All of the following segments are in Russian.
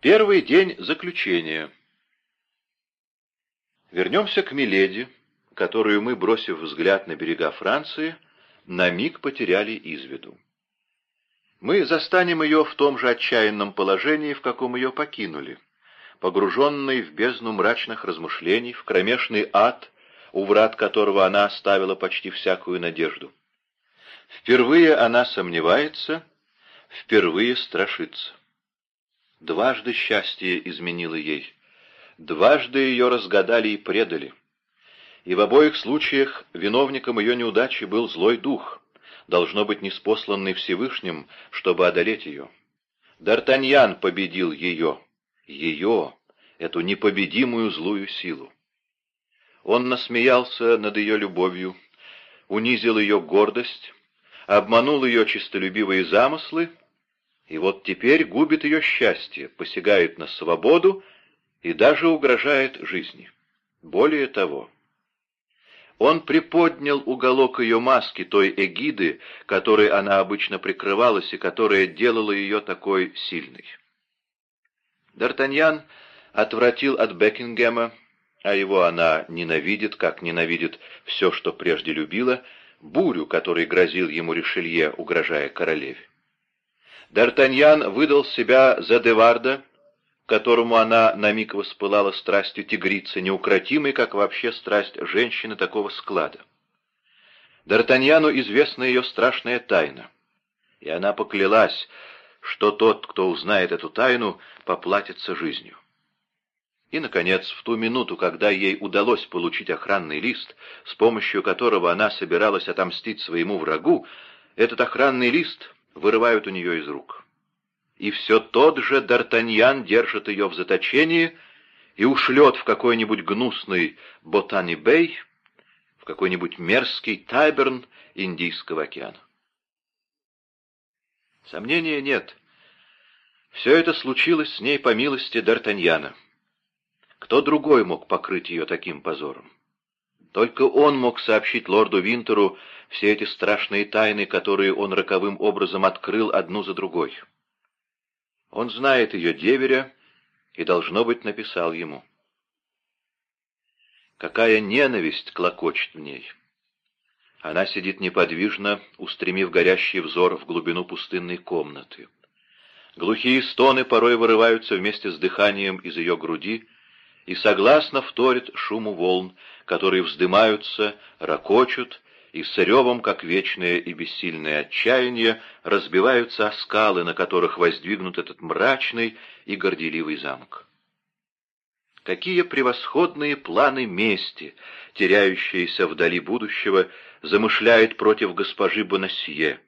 Первый день заключения. Вернемся к Миледи, которую мы, бросив взгляд на берега Франции, на миг потеряли из виду. Мы застанем ее в том же отчаянном положении, в каком ее покинули, погруженной в бездну мрачных размышлений, в кромешный ад, у врат которого она оставила почти всякую надежду. Впервые она сомневается, впервые страшится. Дважды счастье изменило ей. Дважды ее разгадали и предали. И в обоих случаях виновником ее неудачи был злой дух, должно быть неспосланный Всевышним, чтобы одолеть ее. Д'Артаньян победил ее, ее, эту непобедимую злую силу. Он насмеялся над ее любовью, унизил ее гордость, обманул ее честолюбивые замыслы и вот теперь губит ее счастье, посягает на свободу и даже угрожает жизни. Более того, он приподнял уголок ее маски, той эгиды, которой она обычно прикрывалась и которая делала ее такой сильной. Д'Артаньян отвратил от Бекингема, а его она ненавидит, как ненавидит все, что прежде любила, бурю, которой грозил ему Ришелье, угрожая королеве. Д'Артаньян выдал себя за Деварда, которому она на миг воспылала страстью тигрицы, неукротимой, как вообще страсть женщины такого склада. Д'Артаньяну известна ее страшная тайна, и она поклялась, что тот, кто узнает эту тайну, поплатится жизнью. И, наконец, в ту минуту, когда ей удалось получить охранный лист, с помощью которого она собиралась отомстить своему врагу, этот охранный лист вырывают у нее из рук. И все тот же Д'Артаньян держит ее в заточении и ушлет в какой-нибудь гнусный Ботани-Бэй, в какой-нибудь мерзкий Тайберн Индийского океана. Сомнения нет. Все это случилось с ней по милости Д'Артаньяна. Кто другой мог покрыть ее таким позором? Только он мог сообщить лорду Винтеру все эти страшные тайны, которые он роковым образом открыл одну за другой. Он знает ее деверя и, должно быть, написал ему. Какая ненависть клокочет в ней! Она сидит неподвижно, устремив горящий взор в глубину пустынной комнаты. Глухие стоны порой вырываются вместе с дыханием из ее груди и согласно вторят шуму волн, которые вздымаются, ракочут и с ревом, как вечное и бессильное отчаяние, разбиваются о скалы, на которых воздвигнут этот мрачный и горделивый замок. Какие превосходные планы мести, теряющиеся вдали будущего, замышляет против госпожи Бонасье,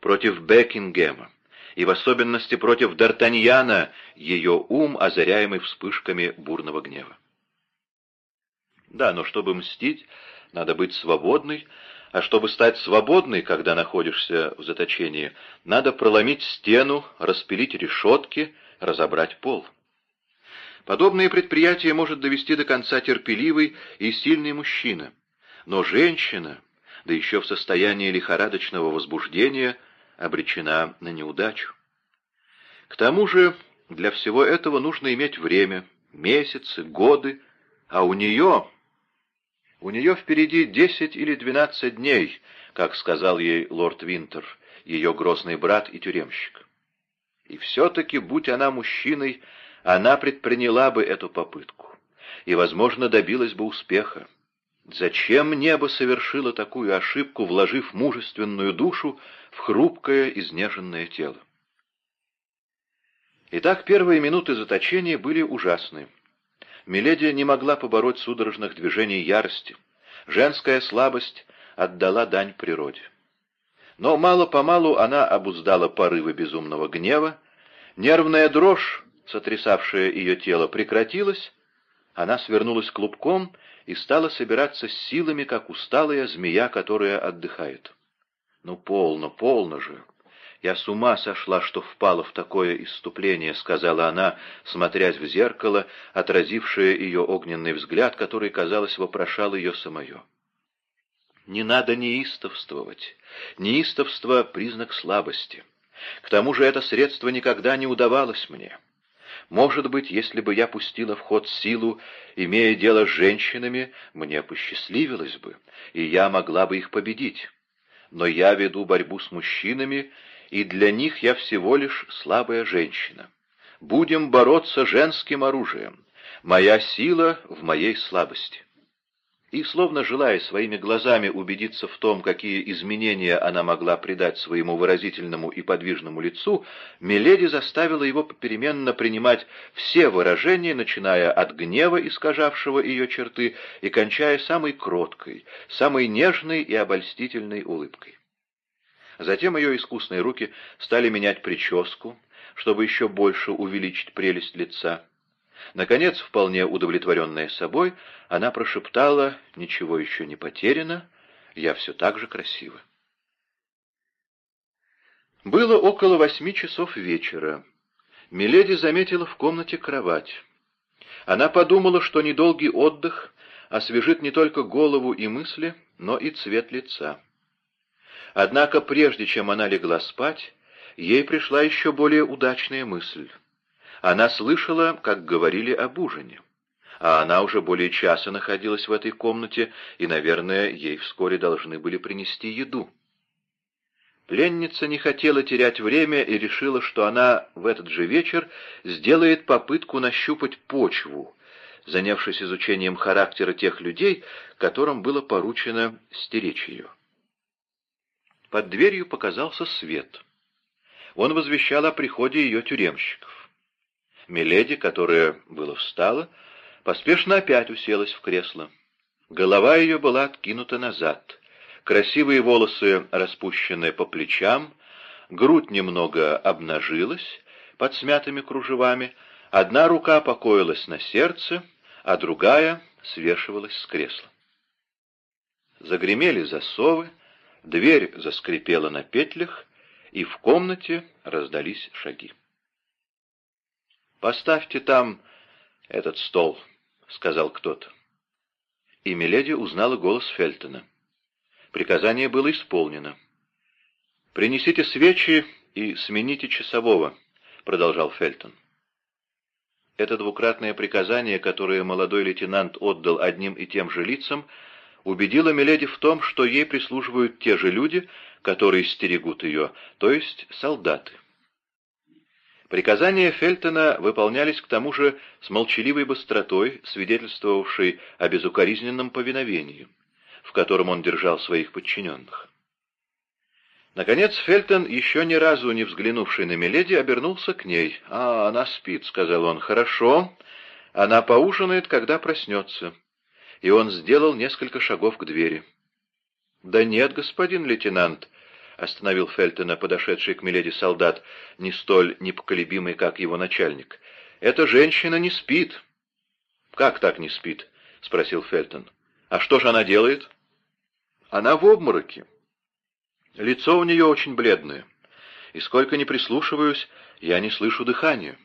против Бекингема, и в особенности против Д'Артаньяна ее ум, озаряемый вспышками бурного гнева. Да, но чтобы мстить, надо быть свободной, а чтобы стать свободной, когда находишься в заточении, надо проломить стену, распилить решетки, разобрать пол. Подобное предприятие может довести до конца терпеливый и сильный мужчина. Но женщина, да еще в состоянии лихорадочного возбуждения, обречена на неудачу. К тому же для всего этого нужно иметь время, месяцы, годы, а у нее у нее впереди десять или двенадцать дней, как сказал ей лорд Винтер, ее грозный брат и тюремщик. И все-таки, будь она мужчиной, она предприняла бы эту попытку и, возможно, добилась бы успеха. Зачем небо совершило такую ошибку, вложив мужественную душу в хрупкое, изнеженное тело? Итак, первые минуты заточения были ужасны. Миледи не могла побороть судорожных движений ярости. Женская слабость отдала дань природе. Но мало-помалу она обуздала порывы безумного гнева, нервная дрожь, сотрясавшая ее тело, прекратилась, она свернулась клубком и стала собираться с силами, как усталая змея, которая отдыхает. «Ну, полно, полно же! «Я с ума сошла, что впала в такое исступление», — сказала она, смотрясь в зеркало, отразившее ее огненный взгляд, который, казалось, вопрошал ее самое. «Не надо неистовствовать. Неистовство — признак слабости. К тому же это средство никогда не удавалось мне. Может быть, если бы я пустила в ход силу, имея дело с женщинами, мне посчастливилось бы, и я могла бы их победить. Но я веду борьбу с мужчинами, и для них я всего лишь слабая женщина. Будем бороться женским оружием. Моя сила в моей слабости и, словно желая своими глазами убедиться в том, какие изменения она могла придать своему выразительному и подвижному лицу, Миледи заставила его попеременно принимать все выражения, начиная от гнева, искажавшего ее черты, и кончая самой кроткой, самой нежной и обольстительной улыбкой. Затем ее искусные руки стали менять прическу, чтобы еще больше увеличить прелесть лица. Наконец, вполне удовлетворенная собой, она прошептала «Ничего еще не потеряно, я все так же красива». Было около восьми часов вечера. Миледи заметила в комнате кровать. Она подумала, что недолгий отдых освежит не только голову и мысли, но и цвет лица. Однако прежде чем она легла спать, ей пришла еще более удачная мысль. Она слышала, как говорили об ужине. А она уже более часа находилась в этой комнате, и, наверное, ей вскоре должны были принести еду. Пленница не хотела терять время и решила, что она в этот же вечер сделает попытку нащупать почву, занявшись изучением характера тех людей, которым было поручено стеречь ее. Под дверью показался свет. Он возвещал о приходе ее тюремщиков. Миледи, которая было встала, поспешно опять уселась в кресло. Голова ее была откинута назад, красивые волосы распущены по плечам, грудь немного обнажилась под смятыми кружевами, одна рука покоилась на сердце, а другая свешивалась с кресла. Загремели засовы, дверь заскрипела на петлях, и в комнате раздались шаги. «Поставьте там этот стол», — сказал кто-то. И Миледи узнала голос Фельтона. Приказание было исполнено. «Принесите свечи и смените часового», — продолжал Фельтон. Это двукратное приказание, которое молодой лейтенант отдал одним и тем же лицам, убедило Миледи в том, что ей прислуживают те же люди, которые стерегут ее, то есть солдаты. Приказания Фельтона выполнялись к тому же с молчаливой быстротой, свидетельствовавшей о безукоризненном повиновении, в котором он держал своих подчиненных. Наконец Фельтон, еще ни разу не взглянувший на Миледи, обернулся к ней. «А, она спит», — сказал он. «Хорошо. Она поужинает, когда проснется». И он сделал несколько шагов к двери. «Да нет, господин лейтенант», остановил Фельтона, подошедший к Миледи солдат, не столь непоколебимый, как его начальник. «Эта женщина не спит». «Как так не спит?» — спросил Фельтон. «А что же она делает?» «Она в обмороке. Лицо у нее очень бледное, и сколько ни прислушиваюсь, я не слышу дыхания».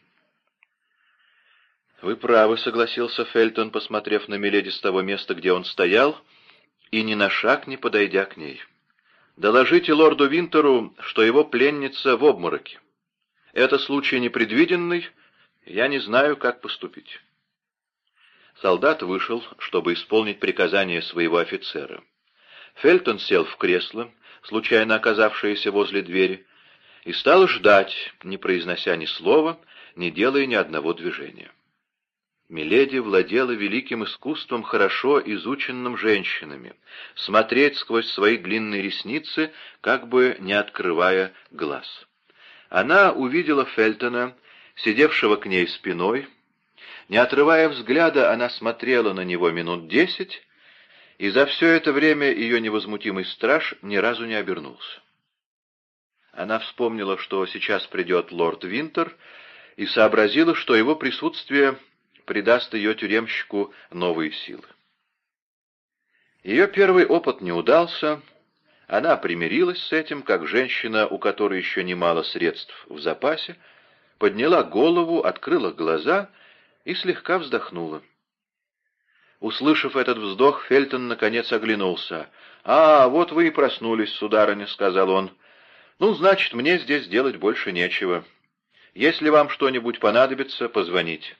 «Вы правы», — согласился Фельтон, посмотрев на Миледи с того места, где он стоял, и ни на шаг не подойдя к ней. Доложите лорду Винтеру, что его пленница в обмороке. Это случай непредвиденный, я не знаю, как поступить. Солдат вышел, чтобы исполнить приказание своего офицера. Фельтон сел в кресло, случайно оказавшееся возле двери, и стал ждать, не произнося ни слова, не делая ни одного движения. Миледи владела великим искусством, хорошо изученным женщинами, смотреть сквозь свои длинные ресницы, как бы не открывая глаз. Она увидела Фельтона, сидевшего к ней спиной. Не отрывая взгляда, она смотрела на него минут десять, и за все это время ее невозмутимый страж ни разу не обернулся. Она вспомнила, что сейчас придет лорд Винтер, и сообразила, что его присутствие придаст ее тюремщику новые силы. Ее первый опыт не удался, она примирилась с этим, как женщина, у которой еще немало средств в запасе, подняла голову, открыла глаза и слегка вздохнула. Услышав этот вздох, Фельтон наконец оглянулся. «А, вот вы и проснулись, сударыня», — сказал он. «Ну, значит, мне здесь делать больше нечего. Если вам что-нибудь понадобится, позвоните».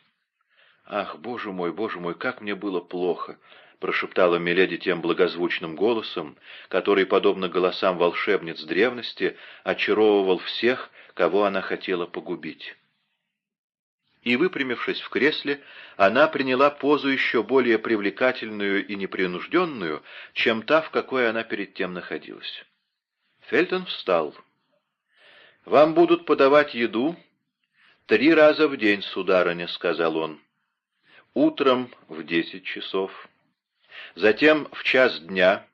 «Ах, боже мой, боже мой, как мне было плохо!» — прошептала Миледи тем благозвучным голосом, который, подобно голосам волшебниц древности, очаровывал всех, кого она хотела погубить. И, выпрямившись в кресле, она приняла позу еще более привлекательную и непринужденную, чем та, в какой она перед тем находилась. Фельтон встал. «Вам будут подавать еду три раза в день, сударыня», — сказал он. «Утром в десять часов, затем в час дня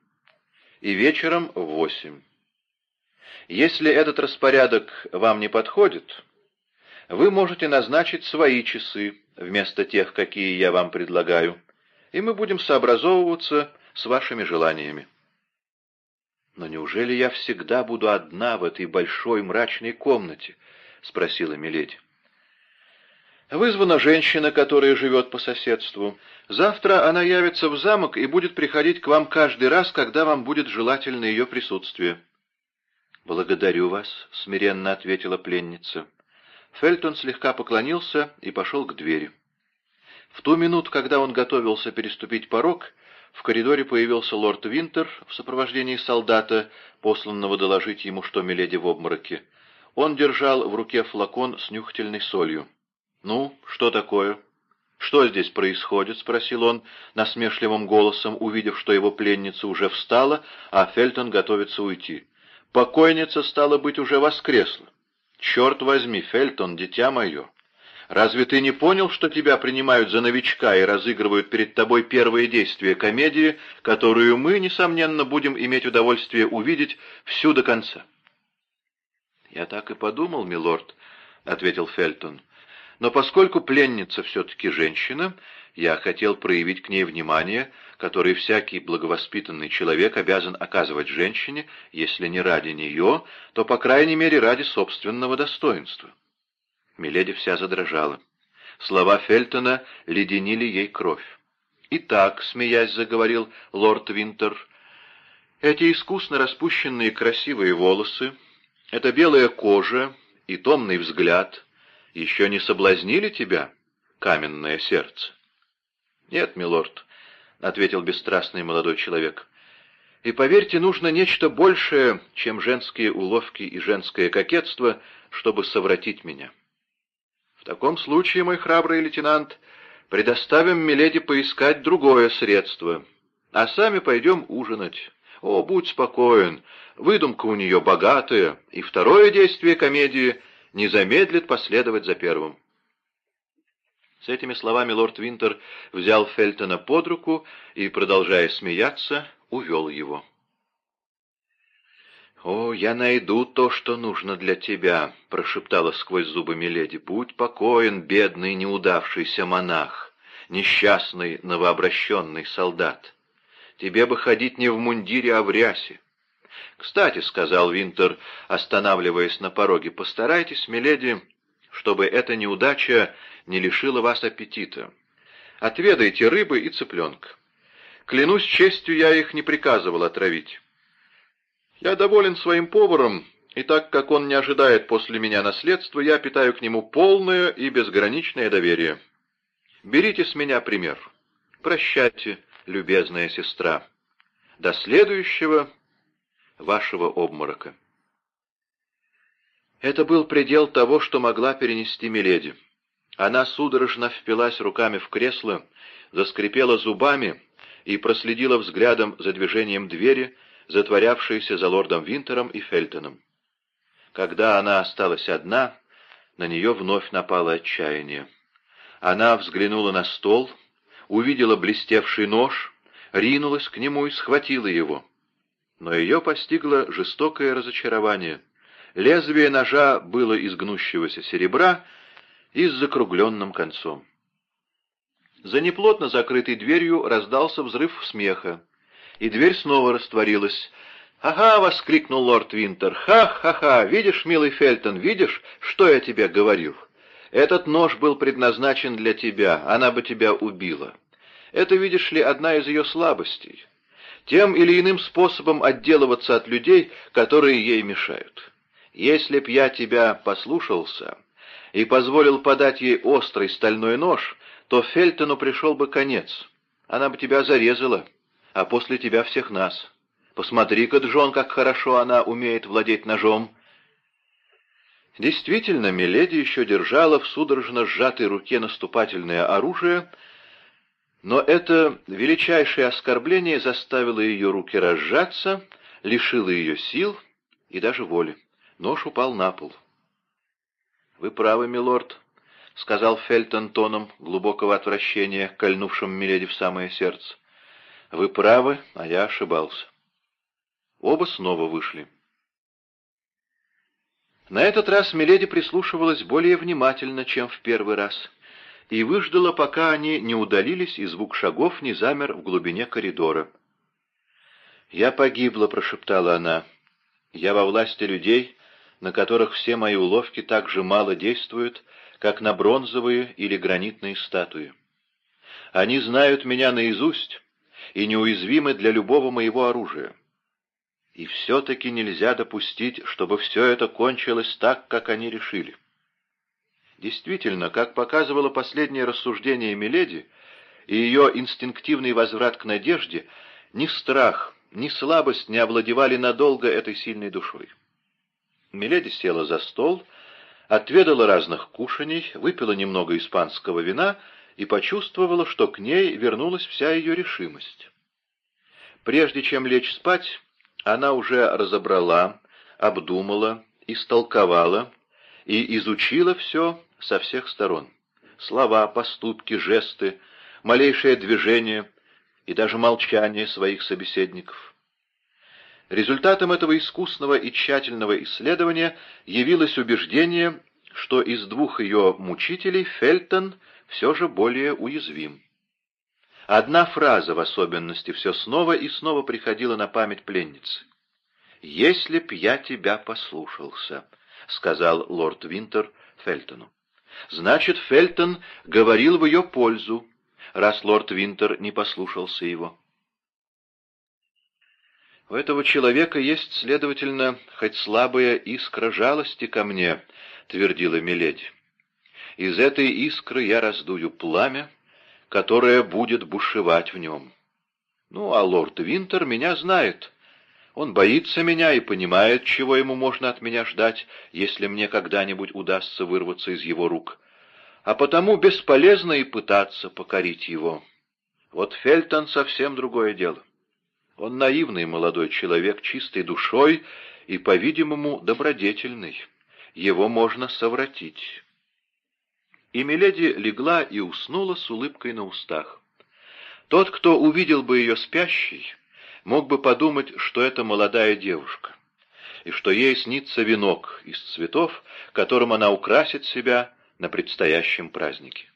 и вечером в восемь. Если этот распорядок вам не подходит, вы можете назначить свои часы вместо тех, какие я вам предлагаю, и мы будем сообразовываться с вашими желаниями. «Но неужели я всегда буду одна в этой большой мрачной комнате?» — спросила Миледи. «Вызвана женщина, которая живет по соседству. Завтра она явится в замок и будет приходить к вам каждый раз, когда вам будет желательно ее присутствие». «Благодарю вас», — смиренно ответила пленница. Фельтон слегка поклонился и пошел к двери. В ту минуту, когда он готовился переступить порог, в коридоре появился лорд Винтер в сопровождении солдата, посланного доложить ему, что Миледи в обмороке. Он держал в руке флакон с нюхательной солью. «Ну, что такое?» «Что здесь происходит?» — спросил он насмешливым голосом, увидев, что его пленница уже встала, а Фельтон готовится уйти. «Покойница, стала быть, уже воскресла. Черт возьми, Фельтон, дитя мое, Разве ты не понял, что тебя принимают за новичка и разыгрывают перед тобой первые действия комедии, которую мы, несомненно, будем иметь удовольствие увидеть всю до конца?» «Я так и подумал, милорд», — ответил Фельтон. «Но поскольку пленница все-таки женщина, я хотел проявить к ней внимание, которое всякий благовоспитанный человек обязан оказывать женщине, если не ради нее, то, по крайней мере, ради собственного достоинства». Миледи вся задрожала. Слова Фельтона леденили ей кровь. «Итак», — смеясь заговорил лорд Винтер, — «эти искусно распущенные красивые волосы, эта белая кожа и томный взгляд еще не соблазнили тебя, каменное сердце?» «Нет, милорд», — ответил бесстрастный молодой человек, — «и поверьте, нужно нечто большее, чем женские уловки и женское кокетство, чтобы совратить меня». В таком случае, мой храбрый лейтенант, предоставим Миледи поискать другое средство, а сами пойдем ужинать. О, будь спокоен, выдумка у нее богатая, и второе действие комедии не замедлит последовать за первым. С этими словами лорд Винтер взял Фельтона под руку и, продолжая смеяться, увел его. «О, я найду то, что нужно для тебя», — прошептала сквозь зубы Миледи. «Будь покоен, бедный неудавшийся монах, несчастный новообращенный солдат. Тебе бы ходить не в мундире, а в рясе. Кстати, — сказал Винтер, останавливаясь на пороге, — постарайтесь, Миледи, чтобы эта неудача не лишила вас аппетита. Отведайте рыбы и цыпленка. Клянусь честью, я их не приказывал отравить». Я доволен своим поваром, и так как он не ожидает после меня наследства, я питаю к нему полное и безграничное доверие. Берите с меня пример. Прощайте, любезная сестра. До следующего вашего обморока. Это был предел того, что могла перенести Миледи. Она судорожно впилась руками в кресло, заскрипела зубами и проследила взглядом за движением двери, затворявшейся за лордом Винтером и Фельтоном. Когда она осталась одна, на нее вновь напало отчаяние. Она взглянула на стол, увидела блестевший нож, ринулась к нему и схватила его. Но ее постигло жестокое разочарование. Лезвие ножа было из гнущегося серебра и с закругленным концом. За неплотно закрытой дверью раздался взрыв смеха и дверь снова растворилась. «Ага!» — воскликнул лорд Винтер. «Ха-ха-ха! Видишь, милый Фельтон, видишь, что я тебе говорю? Этот нож был предназначен для тебя, она бы тебя убила. Это, видишь ли, одна из ее слабостей. Тем или иным способом отделываться от людей, которые ей мешают. Если б я тебя послушался, и позволил подать ей острый стальной нож, то Фельтону пришел бы конец. Она бы тебя зарезала, а после тебя всех нас. Посмотри-ка, Джон, как хорошо она умеет владеть ножом. Действительно, Миледи еще держала в судорожно сжатой руке наступательное оружие, но это величайшее оскорбление заставило ее руки разжаться, лишило ее сил и даже воли. Нож упал на пол. «Вы правы, милорд», — сказал Фельтон тоном глубокого отвращения, кольнувшим Миледи в самое сердце. «Вы правы, а я ошибался». Оба снова вышли. На этот раз Миледи прислушивалась более внимательно, чем в первый раз, и выждала, пока они не удалились, и звук шагов не замер в глубине коридора. «Я погибла», — прошептала она. «Я во власти людей, на которых все мои уловки так же мало действуют, как на бронзовые или гранитные статуи. Они знают меня наизусть и неуязвимы для любого моего оружия. И все-таки нельзя допустить, чтобы все это кончилось так, как они решили. Действительно, как показывало последнее рассуждение Миледи и ее инстинктивный возврат к надежде, ни страх, ни слабость не овладевали надолго этой сильной душой. Миледи села за стол, отведала разных кушаний, выпила немного испанского вина и почувствовала, что к ней вернулась вся ее решимость. Прежде чем лечь спать, она уже разобрала, обдумала, истолковала и изучила все со всех сторон. Слова, поступки, жесты, малейшее движение и даже молчание своих собеседников. Результатом этого искусного и тщательного исследования явилось убеждение, что из двух ее мучителей Фельтон все же более уязвим. Одна фраза в особенности все снова и снова приходила на память пленницы. «Если б я тебя послушался», — сказал лорд Винтер Фельтону. Значит, Фельтон говорил в ее пользу, раз лорд Винтер не послушался его. У этого человека есть, следовательно, хоть слабая искра жалости ко мне, — твердила Миледи. Из этой искры я раздую пламя, которое будет бушевать в нем. Ну, а лорд Винтер меня знает. Он боится меня и понимает, чего ему можно от меня ждать, если мне когда-нибудь удастся вырваться из его рук. А потому бесполезно и пытаться покорить его. Вот Фельтон совсем другое дело. Он наивный молодой человек, чистой душой и, по-видимому, добродетельный. Его можно совратить. И Миледи легла и уснула с улыбкой на устах. Тот, кто увидел бы ее спящей, мог бы подумать, что это молодая девушка, и что ей снится венок из цветов, которым она украсит себя на предстоящем празднике.